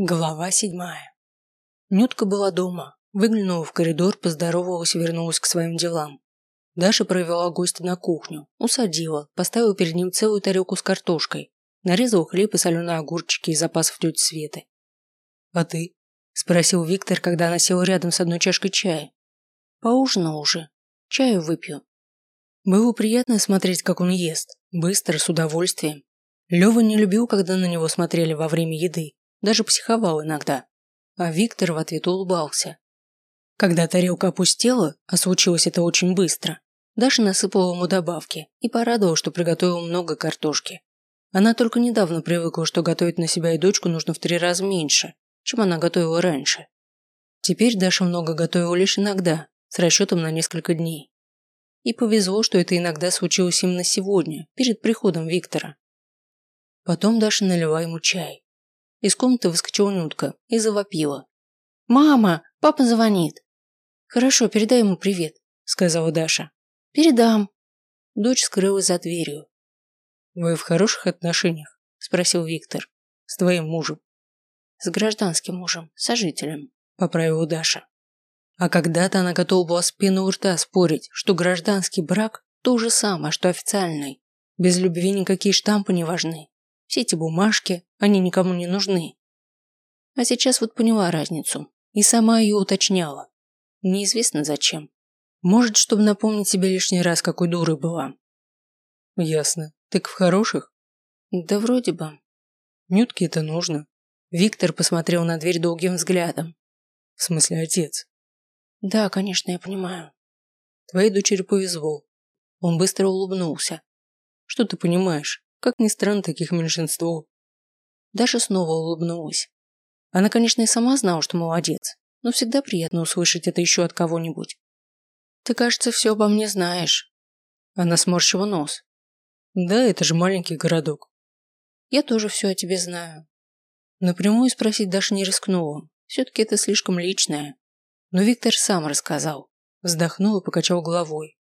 Глава седьмая. Нютка была дома. Выглянула в коридор, поздоровалась и вернулась к своим делам. Даша провела гостя на кухню, усадила, поставила перед ним целую тарелку с картошкой, нарезала хлеб и соленые огурчики из запасов тети Светы. «А ты?» – спросил Виктор, когда она села рядом с одной чашкой чая. «Поужинал уже. Чаю выпью». Было приятно смотреть, как он ест, быстро, с удовольствием. Лёва не любил, когда на него смотрели во время еды, даже психовал иногда. А Виктор в ответ улыбался. Когда тарелка опустела, а случилось это очень быстро, Даша насыпала ему добавки и порадовала, что приготовила много картошки. Она только недавно привыкла, что готовить на себя и дочку нужно в три раза меньше, чем она готовила раньше. Теперь Даша много готовила лишь иногда, с расчетом на несколько дней. И повезло, что это иногда случилось именно сегодня, перед приходом Виктора. Потом Даша налила ему чай. Из комнаты выскочила Нютка и завопила. «Мама, папа звонит!» «Хорошо, передай ему привет», – сказала Даша. «Передам». Дочь скрылась за дверью. «Вы в хороших отношениях?» – спросил Виктор. «С твоим мужем?» «С гражданским мужем, сожителем», – поправила Даша. А когда-то она готова была с пены у рта спорить, что гражданский брак – то же самое, что официальный. Без любви никакие штампы не важны. Все эти бумажки, они никому не нужны. А сейчас вот поняла разницу и сама ее уточняла. Неизвестно зачем. Может, чтобы напомнить себе лишний раз, какой дурой была. Ясно. Так в хороших? Да вроде бы. Нютке это нужно. Виктор посмотрел на дверь долгим взглядом. В смысле, отец. Да, конечно, я понимаю. Твоей дочери повезло. Он быстро улыбнулся. Что ты понимаешь? Как ни странно, таких меньшинство. Даша снова улыбнулась. Она, конечно, и сама знала, что молодец, но всегда приятно услышать это еще от кого-нибудь. Ты, кажется, все обо мне знаешь. Она сморщила нос. Да, это же маленький городок. Я тоже все о тебе знаю. Напрямую спросить Даша не рискнула. Все-таки это слишком личное. Но Виктор сам рассказал. Вздохнул и покачал головой.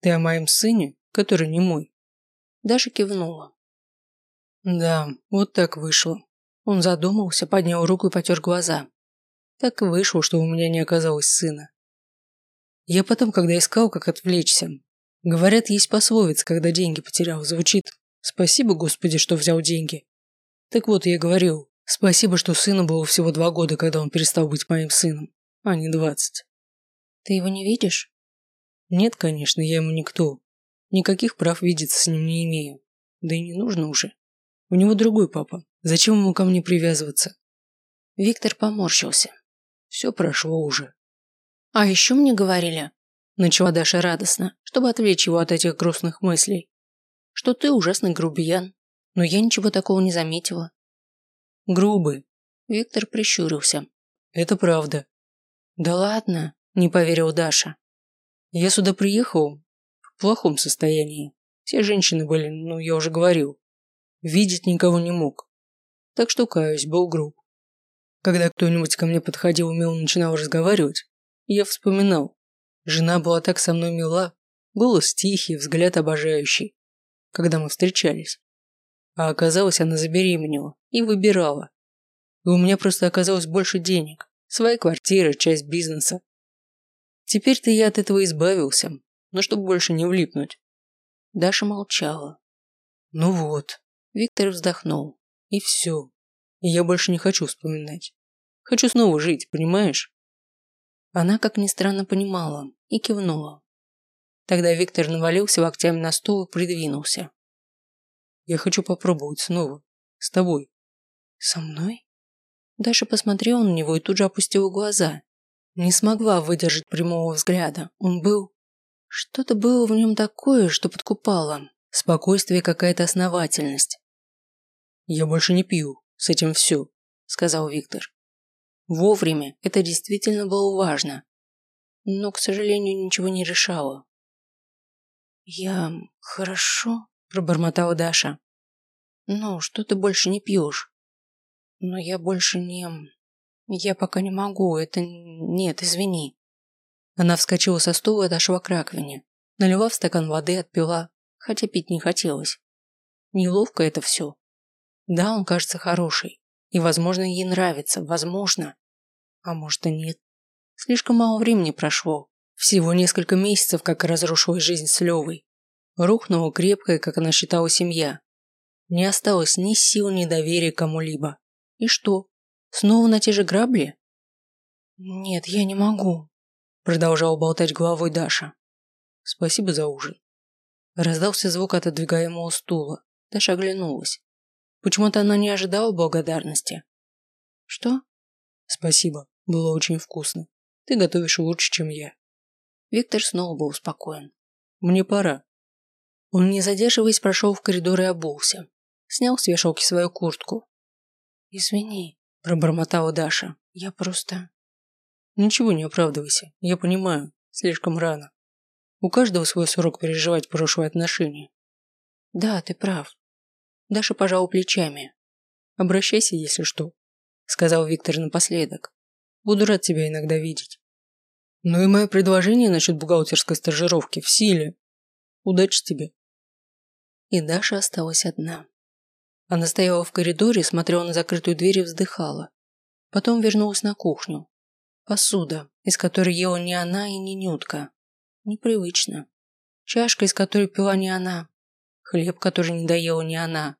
Ты о моем сыне, который не мой, Даша кивнула. Да, вот так вышло. Он задумался, поднял руку и потер глаза. Так вышло, что у меня не оказалось сына. Я потом, когда искал, как отвлечься, говорят, есть пословица, когда деньги потерял, звучит «Спасибо, Господи, что взял деньги». Так вот, я говорил, спасибо, что сыну было всего два года, когда он перестал быть моим сыном, а не двадцать. Ты его не видишь? Нет, конечно, я ему никто. Никаких прав видеться с ним не имею. Да и не нужно уже. У него другой папа. Зачем ему ко мне привязываться? Виктор поморщился. Все прошло уже. А еще мне говорили, начала Даша радостно, чтобы отвлечь его от этих грустных мыслей, что ты ужасный грубиян, но я ничего такого не заметила. Грубый. Виктор прищурился. Это правда. Да ладно, не поверил Даша. Я сюда приехал, в плохом состоянии. Все женщины были, ну, я уже говорил. Видеть никого не мог. Так что, каюсь, был груб. Когда кто-нибудь ко мне подходил и умело начинал разговаривать, я вспоминал. Жена была так со мной мила, голос тихий, взгляд обожающий, когда мы встречались. А оказалось, она забеременела и выбирала. И у меня просто оказалось больше денег, своя квартира, часть бизнеса. Теперь-то я от этого избавился, но чтобы больше не влипнуть. Даша молчала. Ну вот. Виктор вздохнул. И все. Я больше не хочу вспоминать. Хочу снова жить, понимаешь? Она, как ни странно, понимала и кивнула. Тогда Виктор навалился локтями на стол и придвинулся. Я хочу попробовать снова. С тобой. Со мной? Даша посмотрела на него и тут же опустила глаза. Не смогла выдержать прямого взгляда. Он был что-то было в нем такое, что подкупало. Спокойствие какая-то основательность. «Я больше не пью, с этим все», – сказал Виктор. Вовремя это действительно было важно. Но, к сожалению, ничего не решало. «Я... хорошо», – пробормотала Даша. «Ну, что ты больше не пьешь?» «Но я больше не... Я пока не могу, это... Нет, извини». Она вскочила со стула и отошла к раковине. Налила в стакан воды, отпила, хотя пить не хотелось. Неловко это все. Да, он кажется хороший, И, возможно, ей нравится, возможно. А может и нет. Слишком мало времени прошло. Всего несколько месяцев, как разрушилась жизнь с Левой. Рухнула крепкая, как она считала, семья. Не осталось ни сил, ни доверия кому-либо. И что? Снова на те же грабли? Нет, я не могу, продолжала болтать головой Даша. Спасибо за ужин. Раздался звук отодвигаемого стула. Даша оглянулась. Почему-то она не ожидала благодарности. Что? Спасибо, было очень вкусно. Ты готовишь лучше, чем я. Виктор снова был спокоен. Мне пора. Он, не задерживаясь, прошел в коридор и обулся. Снял с вешалки свою куртку. «Извини», – пробормотала Даша. «Я просто...» «Ничего не оправдывайся. Я понимаю. Слишком рано. У каждого свой срок переживать прошлые отношения». «Да, ты прав». Даша пожала плечами. «Обращайся, если что», – сказал Виктор напоследок. «Буду рад тебя иногда видеть». Ну и мое предложение насчет бухгалтерской стажировки в силе. Удачи тебе. И Даша осталась одна. Она стояла в коридоре, смотрела на закрытую дверь и вздыхала. Потом вернулась на кухню. Посуда, из которой ела не она и не Нютка. Непривычно. Чашка, из которой пила не она. Хлеб, который не доела не она.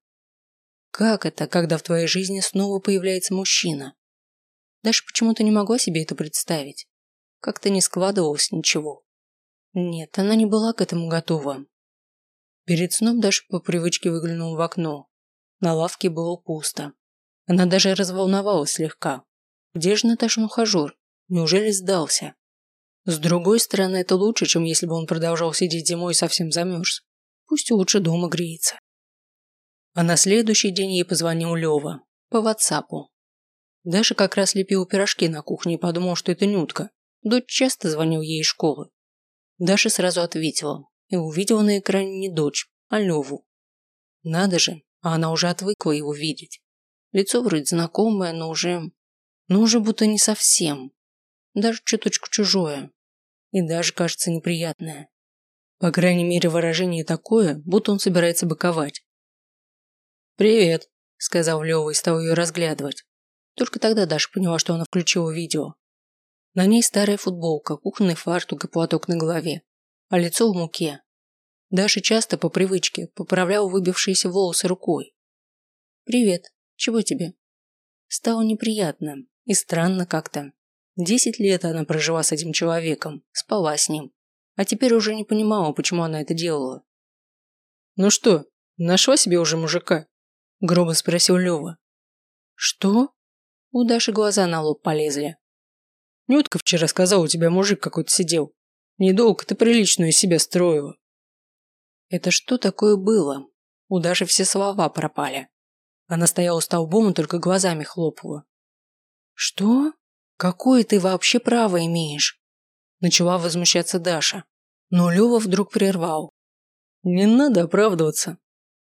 Как это, когда в твоей жизни снова появляется мужчина? Даша почему-то не могла себе это представить. Как-то не складывалось ничего. Нет, она не была к этому готова. Перед сном Даша по привычке выглянула в окно. На лавке было пусто. Она даже разволновалась слегка. Где же Наташин ухажер? Неужели сдался? С другой стороны, это лучше, чем если бы он продолжал сидеть зимой и совсем замерз. Пусть лучше дома греется. А на следующий день ей позвонил Лева. По ватсапу. Даша как раз лепила пирожки на кухне и подумал, что это Нютка. Дочь часто звонил ей из школы. Даша сразу ответила и увидела на экране не дочь, а Леву. Надо же, а она уже отвыкла его видеть. Лицо вроде знакомое, но уже... Но уже будто не совсем. Даже чуточку чужое. И даже, кажется, неприятное. По крайней мере, выражение такое, будто он собирается быковать. «Привет», – сказал Лева и стал ее разглядывать. Только тогда Даша поняла, что она включила видео. На ней старая футболка, кухонный фартук и платок на голове, а лицо в муке. Даша часто по привычке поправляла выбившиеся волосы рукой. «Привет. Чего тебе?» Стало неприятно и странно как-то. Десять лет она прожила с этим человеком, спала с ним, а теперь уже не понимала, почему она это делала. «Ну что, нашла себе уже мужика?» – грубо спросил Лева. «Что?» У Даши глаза на лоб полезли. Нютка вчера сказал, у тебя мужик какой-то сидел. Недолго ты приличную из себя строила. Это что такое было? У Даши все слова пропали. Она стояла столбом и только глазами хлопала. Что? Какое ты вообще право имеешь? Начала возмущаться Даша. Но Лева вдруг прервал. Не надо оправдываться.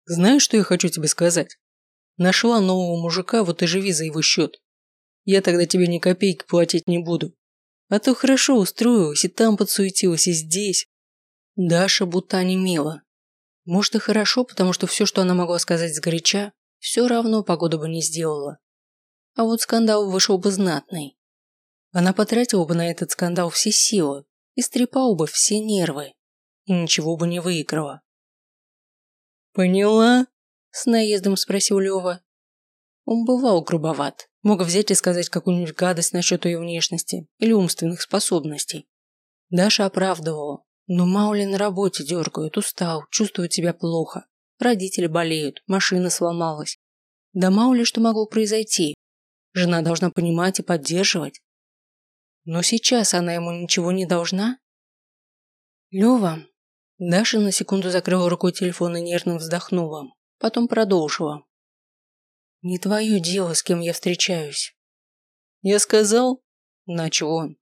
Знаешь, что я хочу тебе сказать? Нашла нового мужика, вот и живи за его счет. Я тогда тебе ни копейки платить не буду. А то хорошо устроилась, и там подсуетилась, и здесь. Даша будто онемела. Может и хорошо, потому что все, что она могла сказать сгоряча, все равно погода бы не сделала. А вот скандал вышел бы знатный. Она потратила бы на этот скандал все силы, истрепала бы все нервы и ничего бы не выиграла. «Поняла?» – с наездом спросил Лева. Он бывал грубоват, мог взять и сказать какую-нибудь гадость насчет ее внешности или умственных способностей. Даша оправдывала, но мало ли на работе дергают, устал, чувствует себя плохо. Родители болеют, машина сломалась. Да мало ли что могло произойти. Жена должна понимать и поддерживать. Но сейчас она ему ничего не должна? Лева. Даша на секунду закрыла рукой телефон и нервно вздохнула. Потом продолжила. Не твое дело, с кем я встречаюсь. Я сказал, начал он.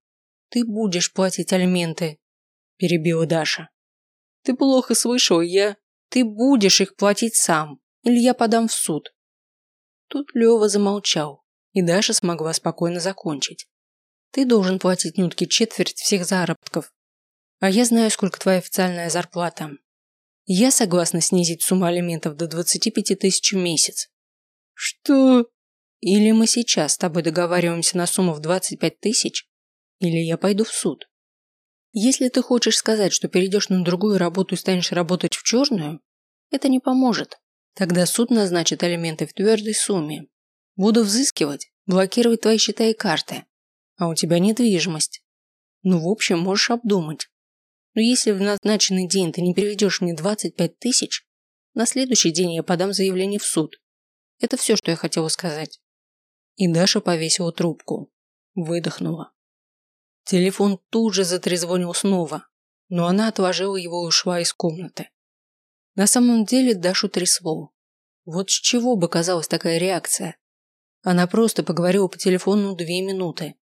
Ты будешь платить алименты, перебила Даша. Ты плохо слышал, я... Ты будешь их платить сам, или я подам в суд. Тут Лева замолчал, и Даша смогла спокойно закончить. Ты должен платить Нютке четверть всех заработков. А я знаю, сколько твоя официальная зарплата. Я согласна снизить сумму алиментов до 25 тысяч в месяц. «Что?» Или мы сейчас с тобой договариваемся на сумму в 25 тысяч, или я пойду в суд. Если ты хочешь сказать, что перейдешь на другую работу и станешь работать в черную, это не поможет. Тогда суд назначит алименты в твердой сумме. Буду взыскивать, блокировать твои счета и карты. А у тебя недвижимость. Ну, в общем, можешь обдумать. Но если в назначенный день ты не переведешь мне 25 тысяч, на следующий день я подам заявление в суд. Это все, что я хотела сказать. И Даша повесила трубку. Выдохнула. Телефон тут же затрезвонил снова, но она отложила его и ушла из комнаты. На самом деле Дашу трясло. Вот с чего бы казалась такая реакция? Она просто поговорила по телефону две минуты.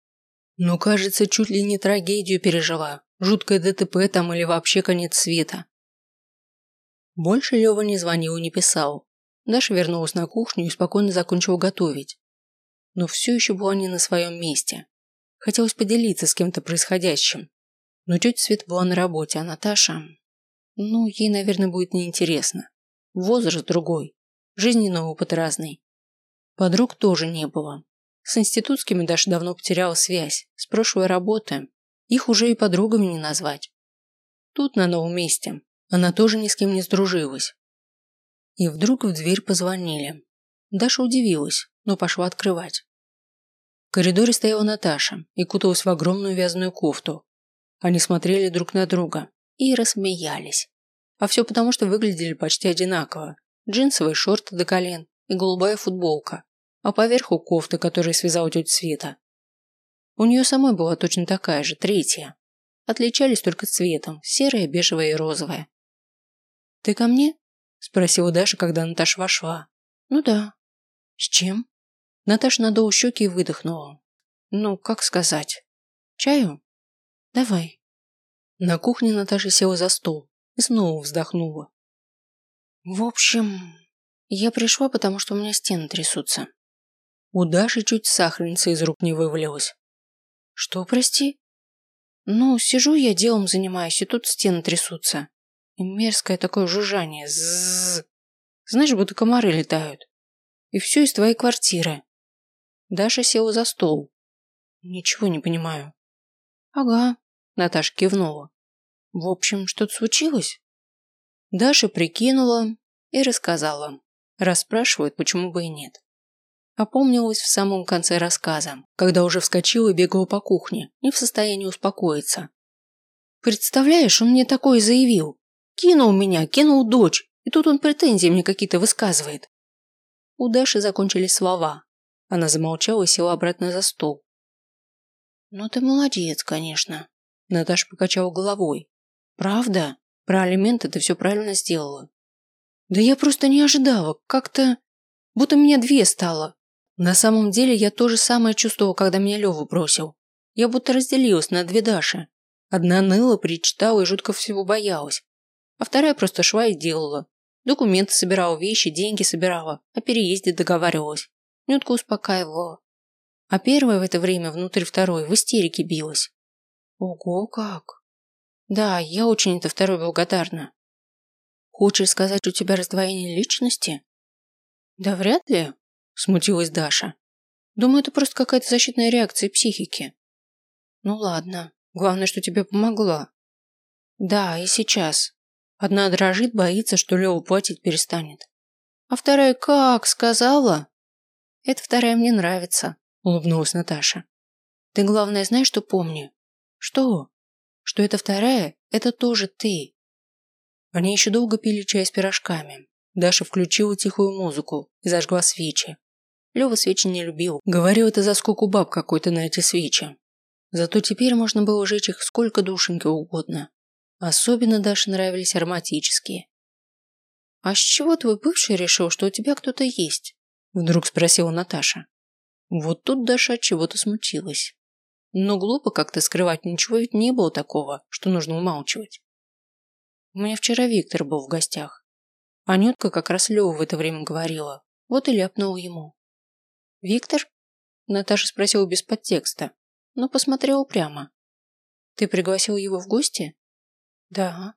Но, кажется, чуть ли не трагедию пережила. Жуткое ДТП там или вообще конец света. Больше Лева не звонил и не писал. Даша вернулась на кухню и спокойно закончила готовить. Но все еще была не на своем месте. Хотелось поделиться с кем-то происходящим. Но тетя Свет была на работе, а Наташа... Ну, ей, наверное, будет неинтересно. Возраст другой. Жизненный опыт разный. Подруг тоже не было. С институтскими Даша давно потеряла связь. С прошлой работы. Их уже и подругами не назвать. Тут, на новом месте, она тоже ни с кем не сдружилась. И вдруг в дверь позвонили. Даша удивилась, но пошла открывать. В коридоре стояла Наташа и куталась в огромную вязаную кофту. Они смотрели друг на друга и рассмеялись. А все потому, что выглядели почти одинаково. Джинсовые шорты до колен и голубая футболка, а поверху кофта, которую связала тетя Света. У нее самой была точно такая же, третья. Отличались только цветом, серая, бежевая и розовая. «Ты ко мне?» – спросила Даша, когда Наташа вошла. «Ну да». «С чем?» Наташа надула щеки и выдохнула. «Ну, как сказать? Чаю?» «Давай». На кухне Наташа села за стол и снова вздохнула. «В общем, я пришла, потому что у меня стены трясутся». У Даши чуть сахарница из рук не вывалилась. «Что, прости?» «Ну, сижу я делом занимаюсь, и тут стены трясутся. И мерзкое такое жужжание. Зззз. Знаешь, будто комары летают. И все из твоей квартиры. Даша села за стол. Ничего не понимаю. Ага, Наташа кивнула. В общем, что-то случилось? Даша прикинула и рассказала. Расспрашивают, почему бы и нет. Опомнилась в самом конце рассказа, когда уже вскочила и бегала по кухне, не в состоянии успокоиться. Представляешь, он мне такое заявил. Кинул меня, кинул дочь, и тут он претензии мне какие-то высказывает. У Даши закончились слова. Она замолчала и села обратно за стол. «Ну ты молодец, конечно», – Наташа покачала головой. «Правда? Про алименты ты все правильно сделала». «Да я просто не ожидала, как-то... Будто меня две стало. На самом деле я то же самое чувствовала, когда меня Лёва бросил. Я будто разделилась на две Даши. Одна ныла, причитала и жутко всего боялась а вторая просто шла и делала. Документы собирала, вещи, деньги собирала, о переезде договаривалась. Нютку успокаивала. А первая в это время внутрь второй в истерике билась. Ого, как! Да, я очень это второй благодарна. Хочешь сказать, у тебя раздвоение личности? Да вряд ли, смутилась Даша. Думаю, это просто какая-то защитная реакция психики. Ну ладно, главное, что тебе помогла. Да, и сейчас. Одна дрожит, боится, что Лева платить перестанет. А вторая как сказала? Это вторая мне нравится, улыбнулась Наташа. Ты главное знаешь, что помни? Что? Что это вторая, это тоже ты. Они еще долго пили чай с пирожками. Даша включила тихую музыку и зажгла свечи. Лева свечи не любил. Говорил, это за сколько баб какой-то на эти свечи. Зато теперь можно было жечь их сколько душеньки угодно. Особенно Даше нравились ароматические. «А с чего твой бывший решил, что у тебя кто-то есть?» Вдруг спросила Наташа. Вот тут Даша от чего-то смутилась. Но глупо как-то скрывать, ничего ведь не было такого, что нужно умалчивать. У меня вчера Виктор был в гостях. Анютка как раз Лёва в это время говорила. Вот и ляпнула ему. «Виктор?» Наташа спросила без подтекста, но посмотрела прямо. «Ты пригласил его в гости?» Да.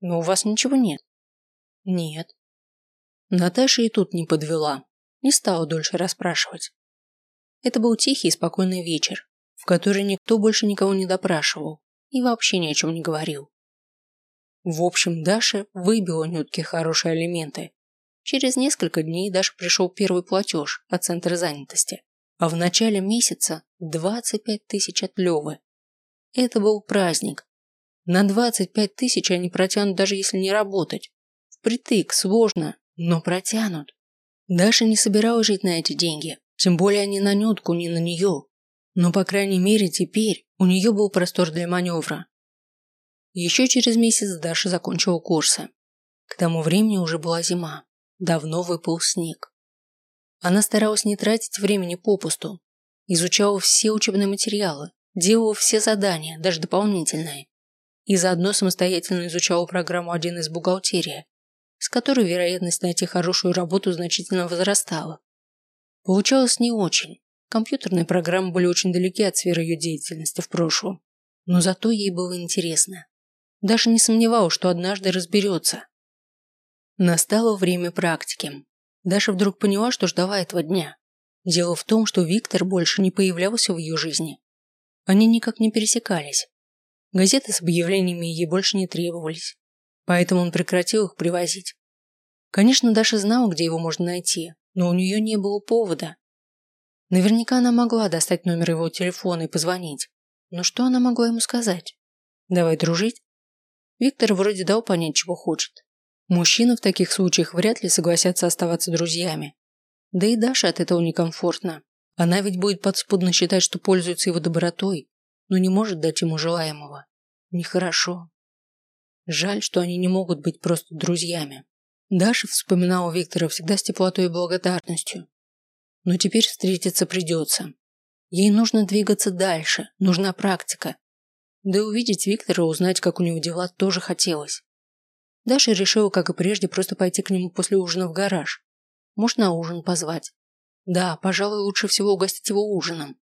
Но у вас ничего нет? Нет. Наташа и тут не подвела. Не стала дольше расспрашивать. Это был тихий и спокойный вечер, в который никто больше никого не допрашивал и вообще ни о чем не говорил. В общем, Даша выбила Нютке хорошие алименты. Через несколько дней Даше пришел первый платеж от Центра занятости, а в начале месяца 25 тысяч от Левы. Это был праздник. На 25 тысяч они протянут, даже если не работать. Впритык, сложно, но протянут. Даша не собиралась жить на эти деньги, тем более не на Нютку, не на нее. Но, по крайней мере, теперь у нее был простор для маневра. Еще через месяц Даша закончила курсы. К тому времени уже была зима. Давно выпал снег. Она старалась не тратить времени попусту. Изучала все учебные материалы, делала все задания, даже дополнительные. И заодно самостоятельно изучала программу 1 из бухгалтерии, с которой вероятность найти хорошую работу значительно возрастала. Получалось не очень. Компьютерные программы были очень далеки от сферы ее деятельности в прошлом. Но зато ей было интересно. Даша не сомневалась, что однажды разберется. Настало время практики. Даша вдруг поняла, что ждала этого дня. Дело в том, что Виктор больше не появлялся в ее жизни. Они никак не пересекались. Газеты с объявлениями ей больше не требовались. Поэтому он прекратил их привозить. Конечно, Даша знала, где его можно найти, но у нее не было повода. Наверняка она могла достать номер его телефона и позвонить. Но что она могла ему сказать? Давай дружить? Виктор вроде дал понять, чего хочет. Мужчины в таких случаях вряд ли согласятся оставаться друзьями. Да и Даша от этого некомфортно. Она ведь будет подспудно считать, что пользуется его добротой, но не может дать ему желаемого. Нехорошо. Жаль, что они не могут быть просто друзьями. Даша вспоминала Виктора всегда с теплотой и благодарностью. Но теперь встретиться придется. Ей нужно двигаться дальше, нужна практика. Да и увидеть Виктора, узнать, как у него дела, тоже хотелось. Даша решила, как и прежде, просто пойти к нему после ужина в гараж. Может, на ужин позвать. Да, пожалуй, лучше всего угостить его ужином.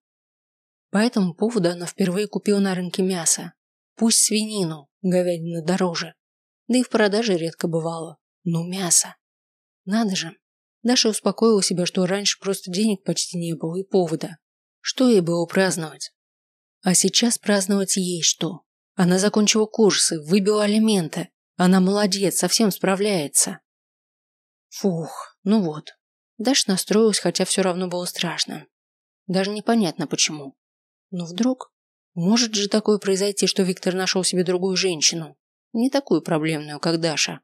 По этому поводу она впервые купила на рынке мясо. Пусть свинину, говядина дороже. Да и в продаже редко бывало. Но мясо. Надо же. Даша успокоила себя, что раньше просто денег почти не было и повода. Что ей было праздновать? А сейчас праздновать ей что? Она закончила курсы, выбила алименты. Она молодец, совсем справляется. Фух, ну вот. Даша настроилась, хотя все равно было страшно. Даже непонятно почему. Но вдруг... Может же такое произойти, что Виктор нашел себе другую женщину. Не такую проблемную, как Даша.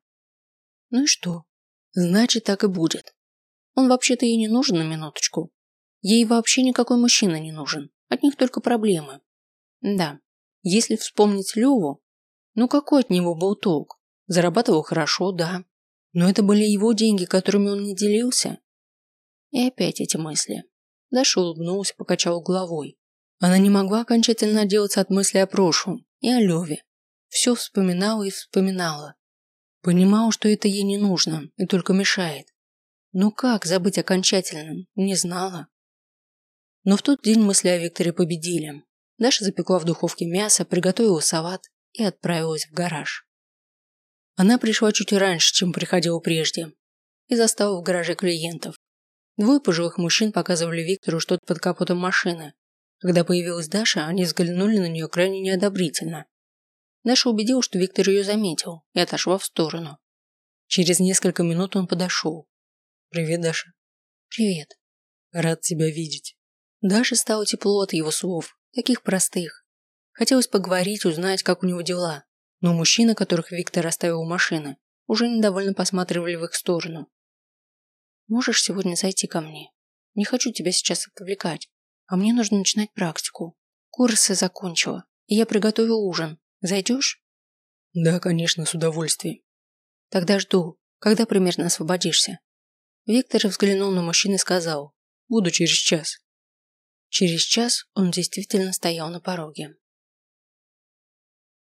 Ну и что? Значит, так и будет. Он вообще-то ей не нужен на минуточку. Ей вообще никакой мужчина не нужен. От них только проблемы. Да, если вспомнить Леву, ну какой от него был толк? Зарабатывал хорошо, да. Но это были его деньги, которыми он не делился. И опять эти мысли. Даша улыбнулась покачала головой. Она не могла окончательно отделаться от мысли о прошлом и о Леве. Все вспоминала и вспоминала. Понимала, что это ей не нужно и только мешает. Но как забыть окончательно, не знала. Но в тот день мысли о Викторе победили. Даша запекла в духовке мясо, приготовила салат и отправилась в гараж. Она пришла чуть раньше, чем приходила прежде, и застала в гараже клиентов. Двое пожилых мужчин показывали Виктору что-то под капотом машины. Когда появилась Даша, они взглянули на нее крайне неодобрительно. Даша убедила, что Виктор ее заметил, и отошла в сторону. Через несколько минут он подошел. «Привет, Даша». «Привет». «Рад тебя видеть». Даше стало тепло от его слов, таких простых. Хотелось поговорить, узнать, как у него дела. Но мужчины, которых Виктор оставил у машины, уже недовольно посматривали в их сторону. «Можешь сегодня зайти ко мне? Не хочу тебя сейчас отвлекать, а мне нужно начинать практику. Курсы закончила, и я приготовил ужин. Зайдешь?» «Да, конечно, с удовольствием». «Тогда жду. Когда примерно освободишься?» Виктор взглянул на мужчину и сказал. «Буду через час». Через час он действительно стоял на пороге.